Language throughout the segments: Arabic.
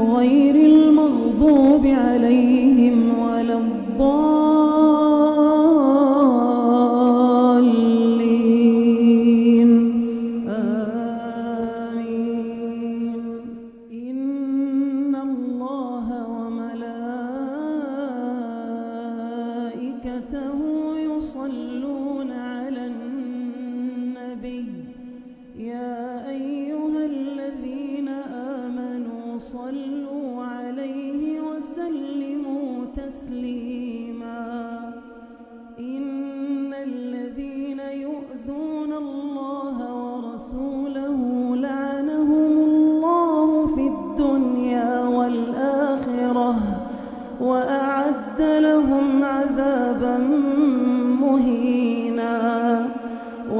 غير المغضوب عليهم ولا الضالين. آمين. إن الله وملائكته يصلون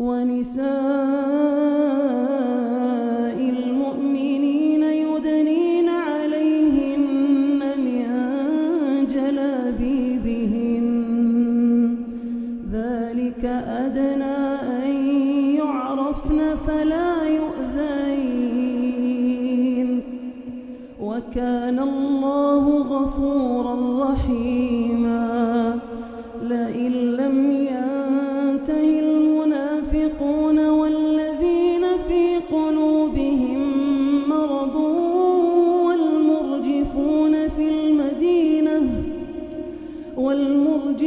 ونساء المؤمنين يدنين عليهن من جلابيبهن. ذلك أدنى أن يعرفن فلا يؤذين. وكان الله غفورا رحيما. لئن لم ينته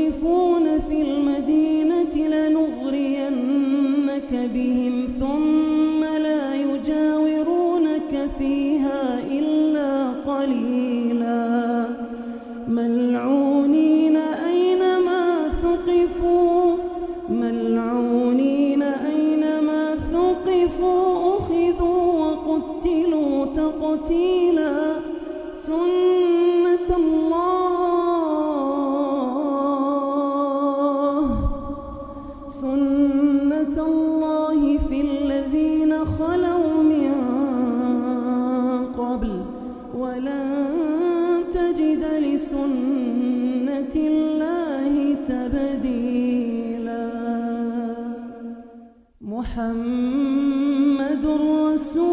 والمرجفون في المدينة لنغرينك بهم ثم لا يجاورونك فيها إلا قليلا. ملعونين أينما ثقفوا ملعونين أينما ثقفوا أخذوا وقتلوا تقتيلا. سنة سنة الله في الذين خلوا من قبل ولن تجد لسنة الله تبديلا. محمد رسول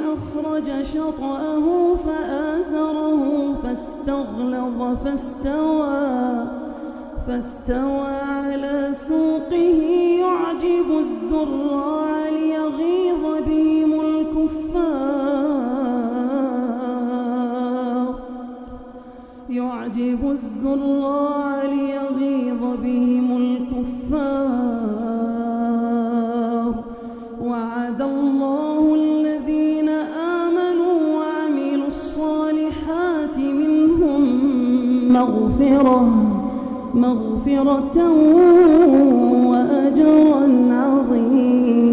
أخرج شطأه فآزره فاستغلظ فاستوى فاستوى على سوقه. يعجب الزراع ليغيظ بهم الكفار. يعجب الزراع ليغيظ بهم مغفرة مغفرة وأجرا عظيما.